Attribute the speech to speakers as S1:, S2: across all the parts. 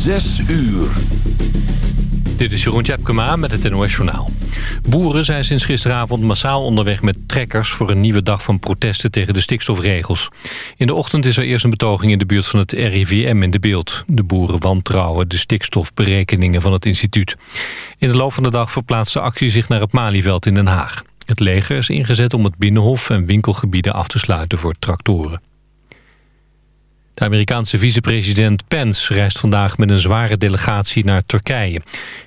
S1: Zes uur.
S2: Dit is Jeroen Tjepkema met het NOS Journaal. Boeren zijn sinds gisteravond massaal onderweg met trekkers... voor een nieuwe dag van protesten tegen de stikstofregels. In de ochtend is er eerst een betoging in de buurt van het RIVM in de beeld. De boeren wantrouwen de stikstofberekeningen van het instituut. In de loop van de dag verplaatst de actie zich naar het Malieveld in Den Haag. Het leger is ingezet om het Binnenhof en winkelgebieden af te sluiten voor tractoren. De Amerikaanse vicepresident Pence reist vandaag met een zware delegatie naar Turkije.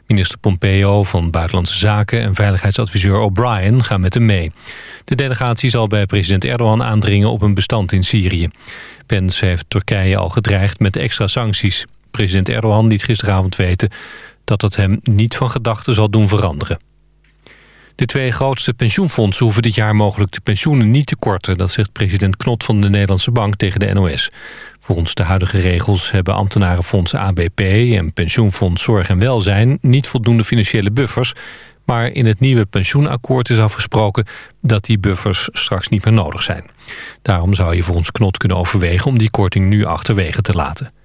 S2: Minister Pompeo van Buitenlandse Zaken en veiligheidsadviseur O'Brien gaan met hem mee. De delegatie zal bij president Erdogan aandringen op een bestand in Syrië. Pence heeft Turkije al gedreigd met extra sancties. President Erdogan liet gisteravond weten dat het hem niet van gedachten zal doen veranderen. De twee grootste pensioenfondsen hoeven dit jaar mogelijk de pensioenen niet te korten. Dat zegt president Knot van de Nederlandse Bank tegen de NOS. Volgens de huidige regels hebben ambtenarenfonds ABP en pensioenfonds Zorg en Welzijn niet voldoende financiële buffers. Maar in het nieuwe pensioenakkoord is afgesproken dat die buffers straks niet meer nodig zijn. Daarom zou je volgens Knot kunnen overwegen om die korting nu achterwege te laten.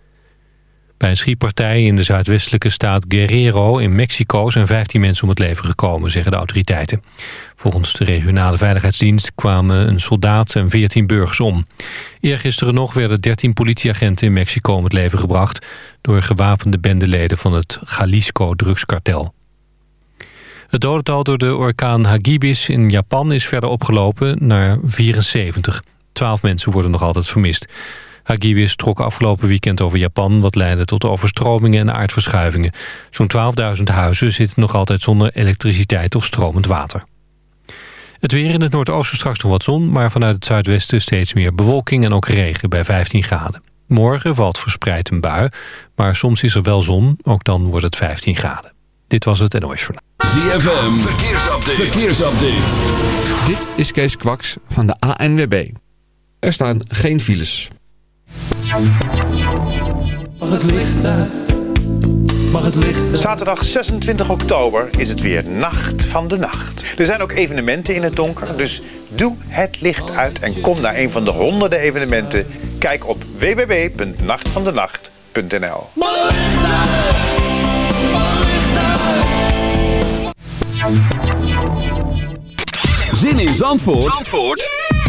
S2: Bij een schietpartij in de zuidwestelijke staat Guerrero in Mexico zijn 15 mensen om het leven gekomen, zeggen de autoriteiten. Volgens de regionale veiligheidsdienst kwamen een soldaat en 14 burgers om. Eergisteren nog werden 13 politieagenten in Mexico om het leven gebracht door gewapende bendeleden van het Jalisco-drugskartel. Het dodental door de orkaan Hagibis in Japan is verder opgelopen naar 74. 12 mensen worden nog altijd vermist. Hagibis trok afgelopen weekend over Japan... wat leidde tot overstromingen en aardverschuivingen. Zo'n 12.000 huizen zitten nog altijd zonder elektriciteit of stromend water. Het weer in het noordoosten straks nog wat zon... maar vanuit het zuidwesten steeds meer bewolking en ook regen bij 15 graden. Morgen valt verspreid een bui, maar soms is er wel zon. Ook dan wordt het 15 graden. Dit was het NOS Journaal.
S1: ZFM, verkeersupdate. verkeersupdate.
S3: Dit is Kees Kwaks van de ANWB. Er staan geen files.
S4: Mag het licht uit? Mag het licht uit? Zaterdag 26 oktober is het weer Nacht van de Nacht. Er zijn ook evenementen in het donker, dus doe het licht uit en kom naar een van de honderden evenementen. Kijk op www.nachtvandenacht.nl
S1: Zin in Zandvoort, Zandvoort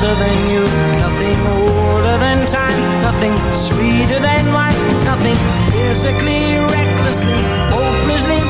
S5: older than you, nothing older than time, nothing sweeter than wine, nothing physically, recklessly, hopelessly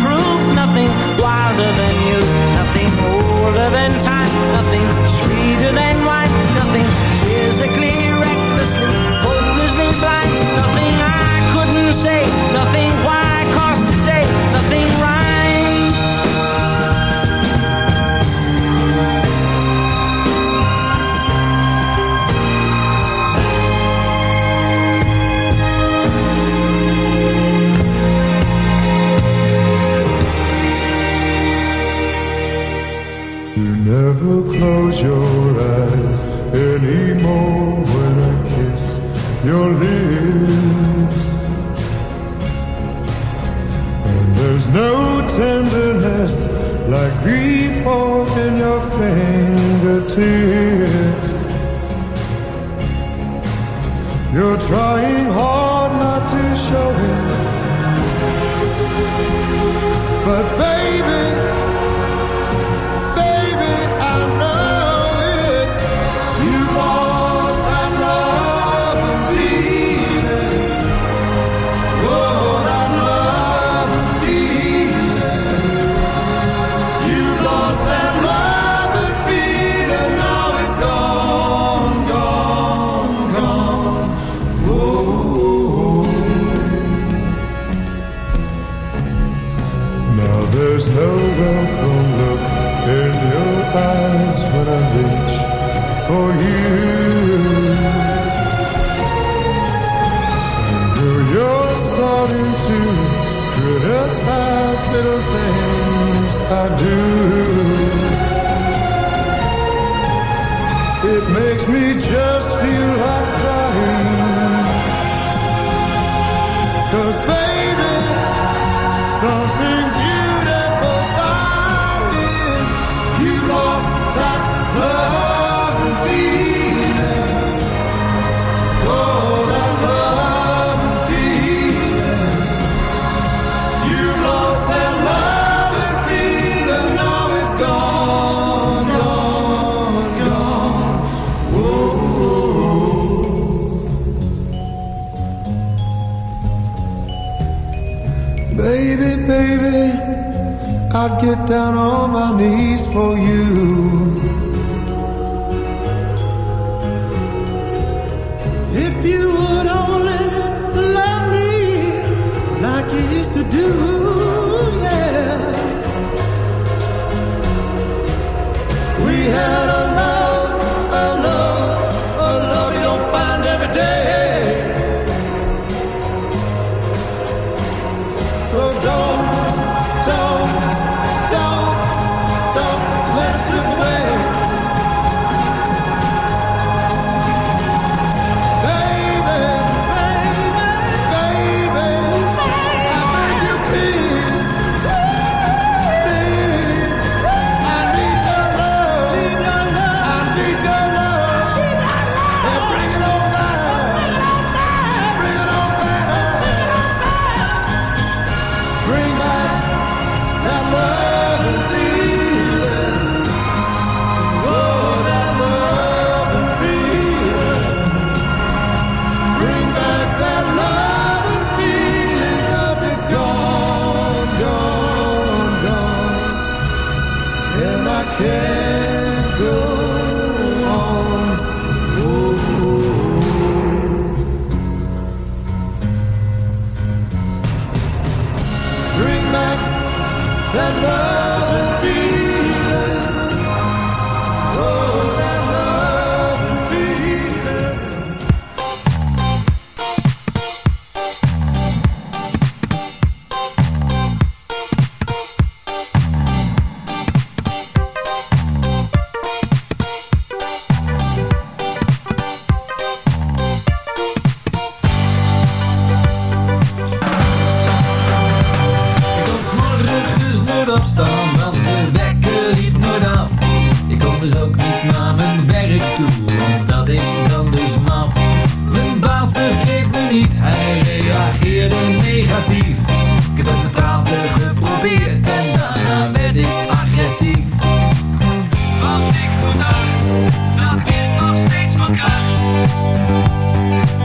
S6: close your eyes anymore when I kiss your lips. And there's no tenderness like grief in your fingertips. You're trying hard not to show it, but baby. I'd get down on my knees for you. If you
S7: want de wekker liep nooit af. Ik kon dus ook niet naar mijn werk toe, omdat ik dan dus maf. Mijn baas begreep me niet, hij reageerde negatief. Ik heb het praten geprobeerd en daarna werd ik agressief. Wat ik vandaag, dat is nog steeds van kracht.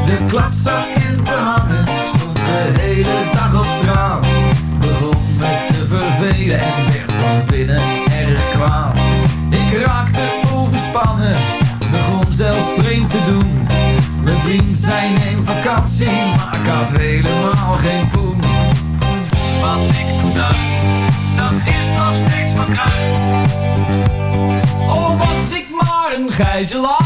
S7: De klad in vriend zijn in vakantie, maar ik had helemaal geen poen. Wat ik toen dacht, dat is nog steeds van kracht. Oh, was ik maar een gijzelaar.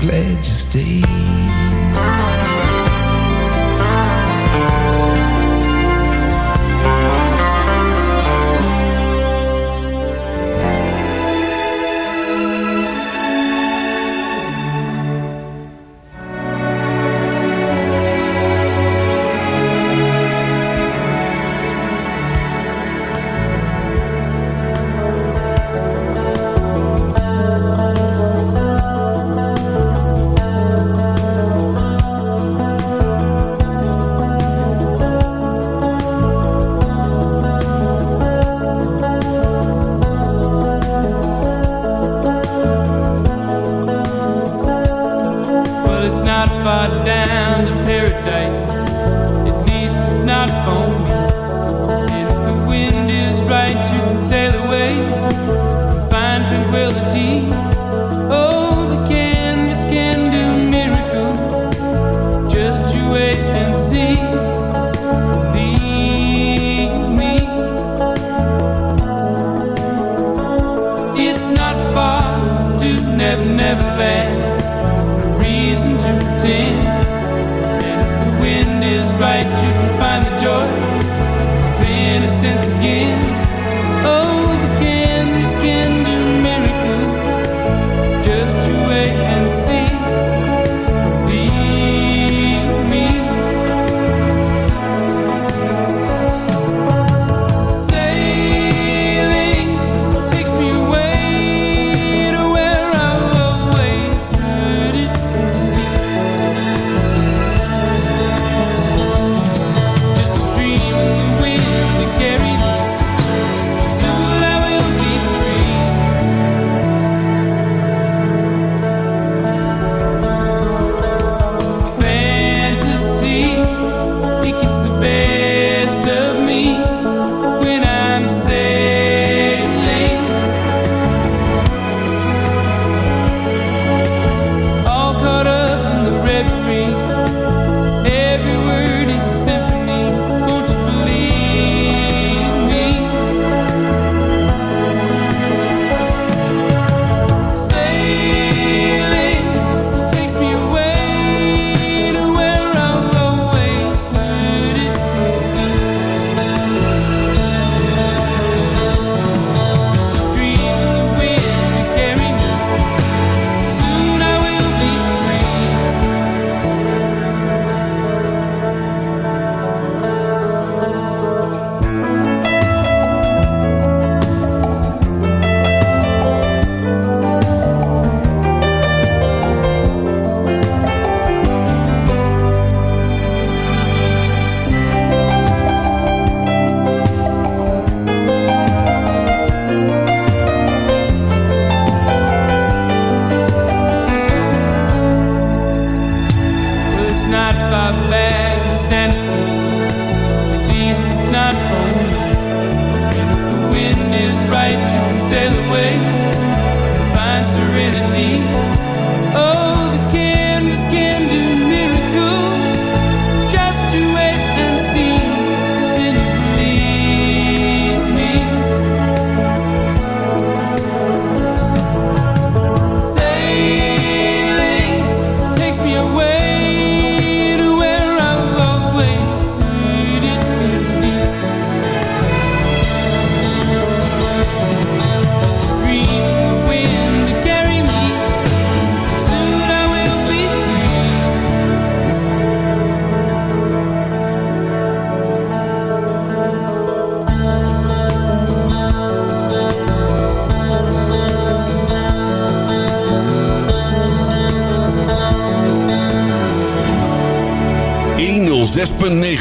S6: glad you stayed.
S8: heaven.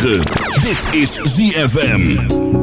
S1: Dit is ZFM.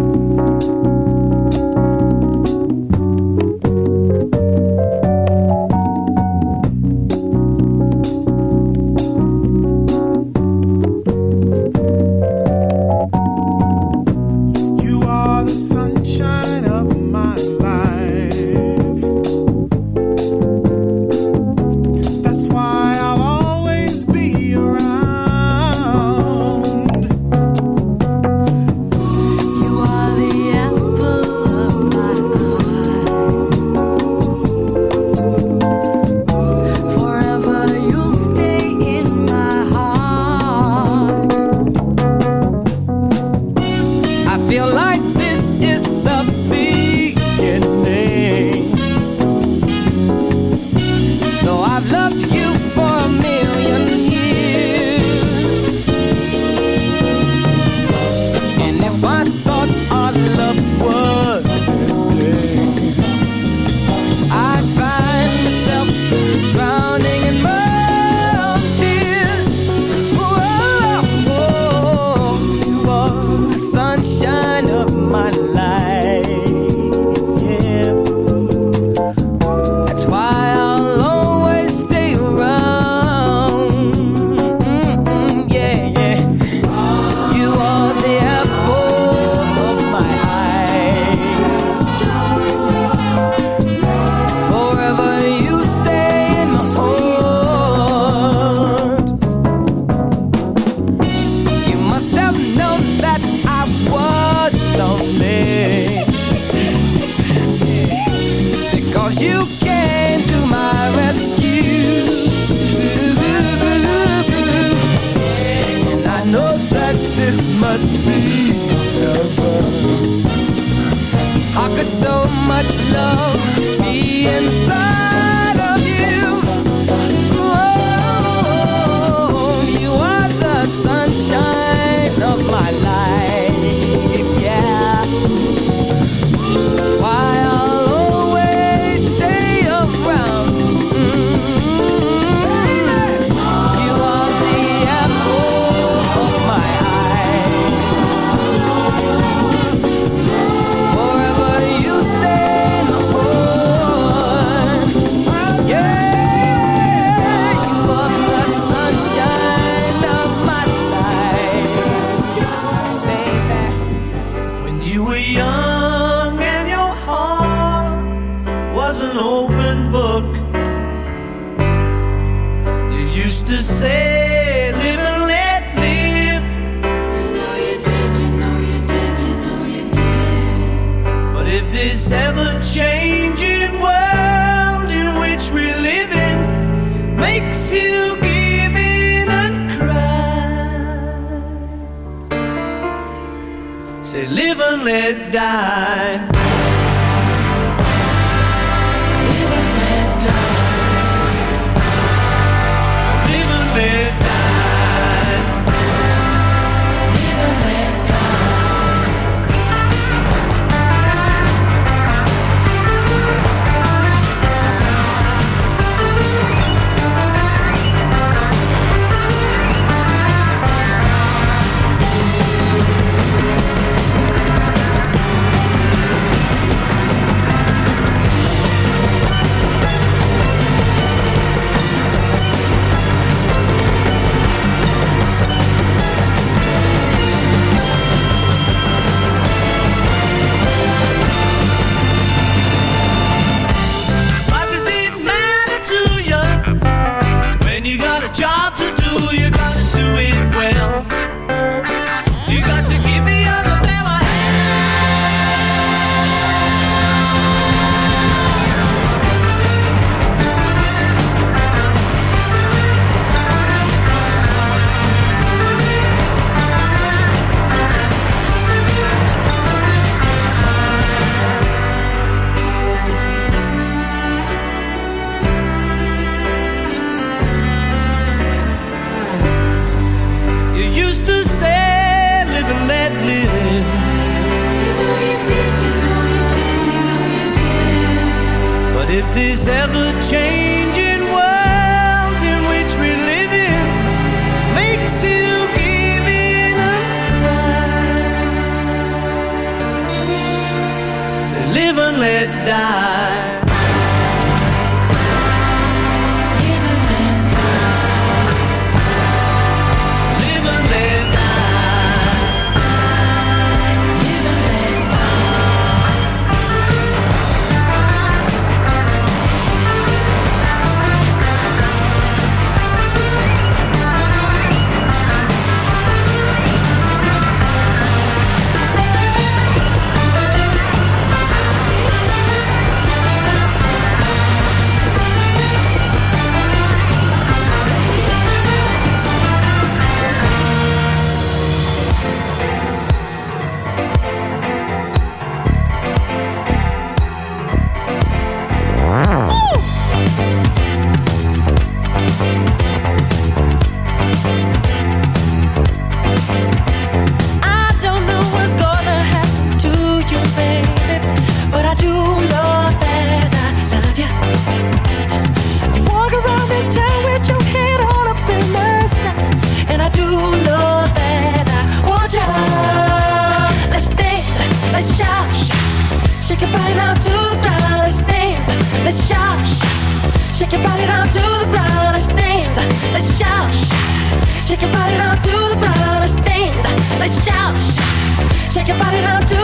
S9: Think about it, I do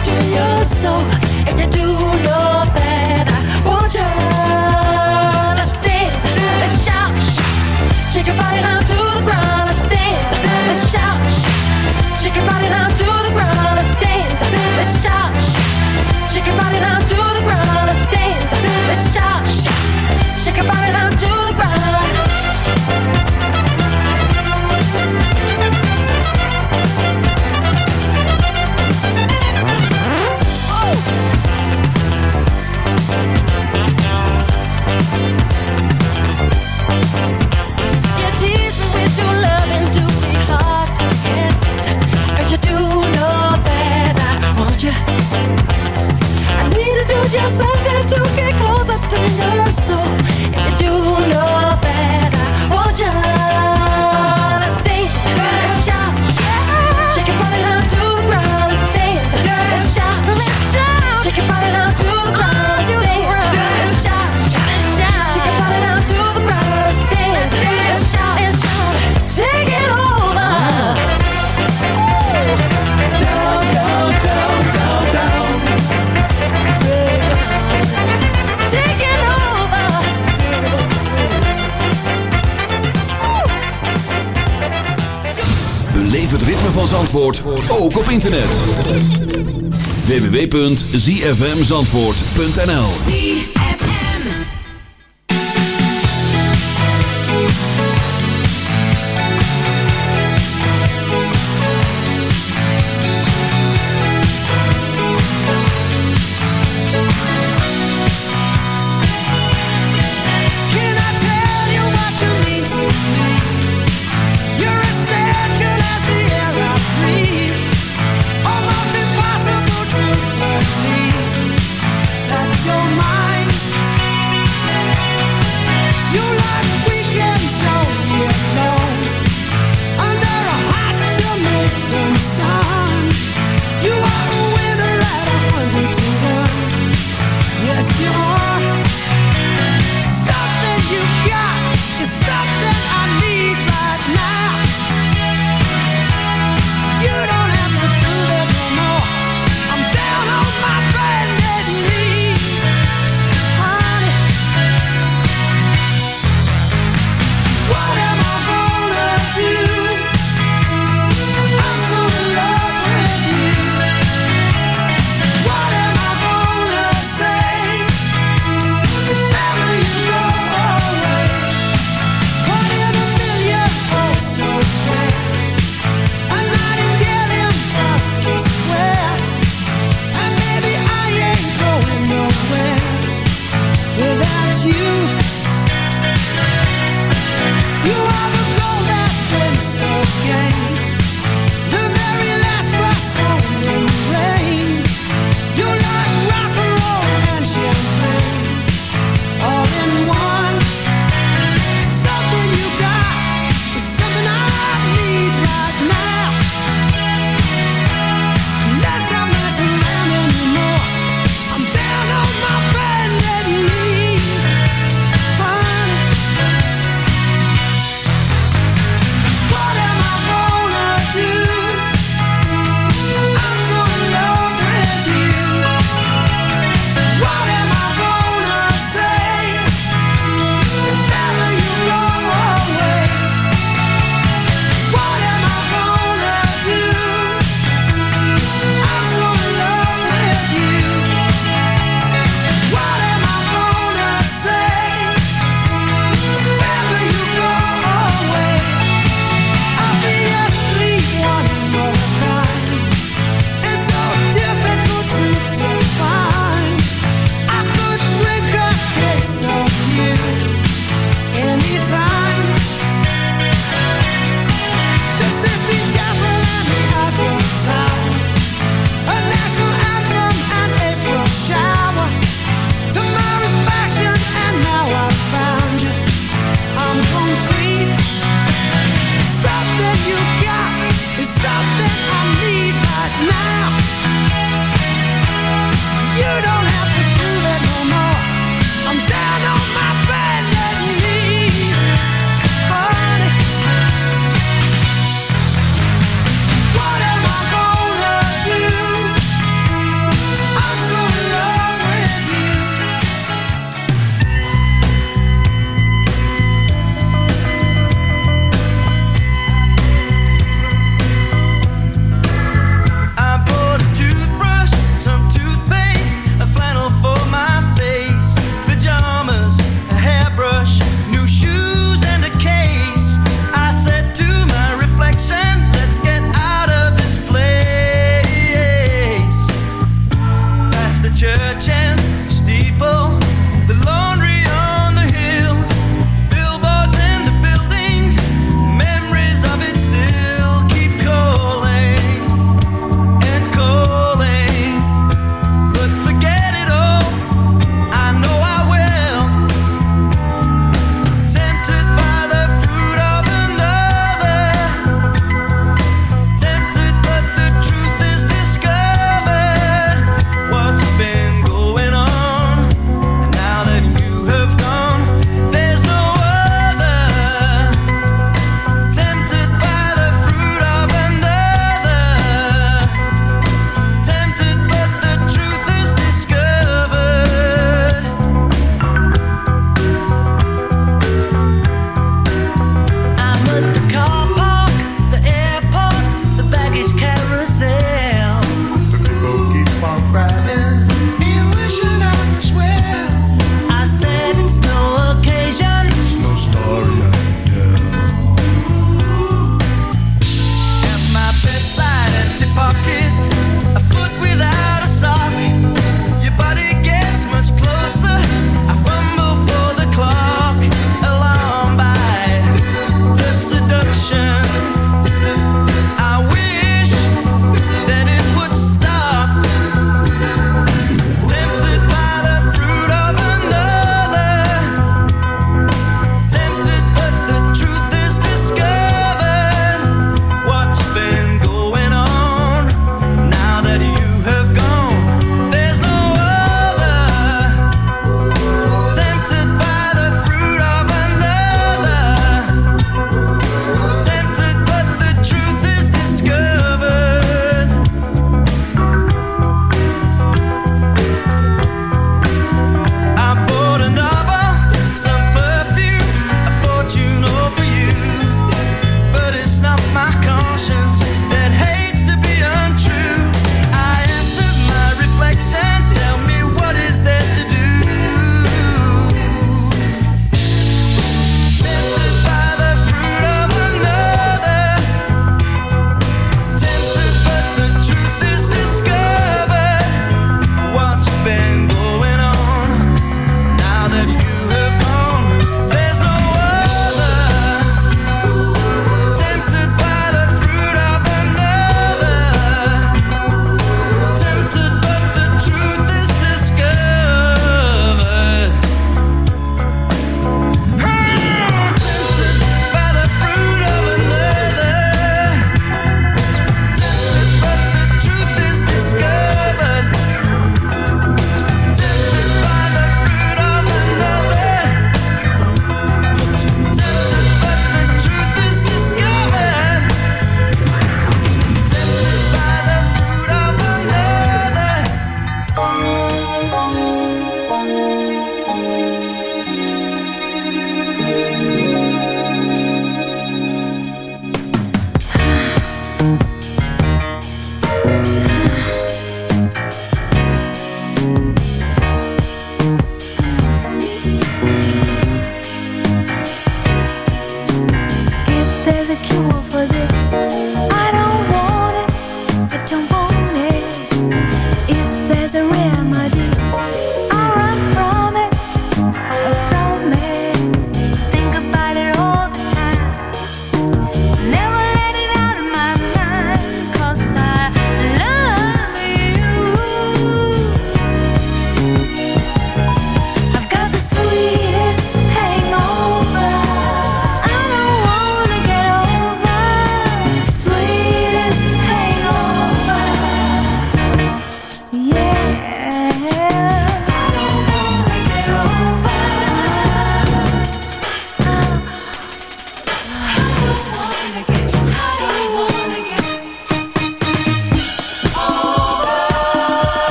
S9: after your soul, and you do know.
S1: www.zfmzandvoort.nl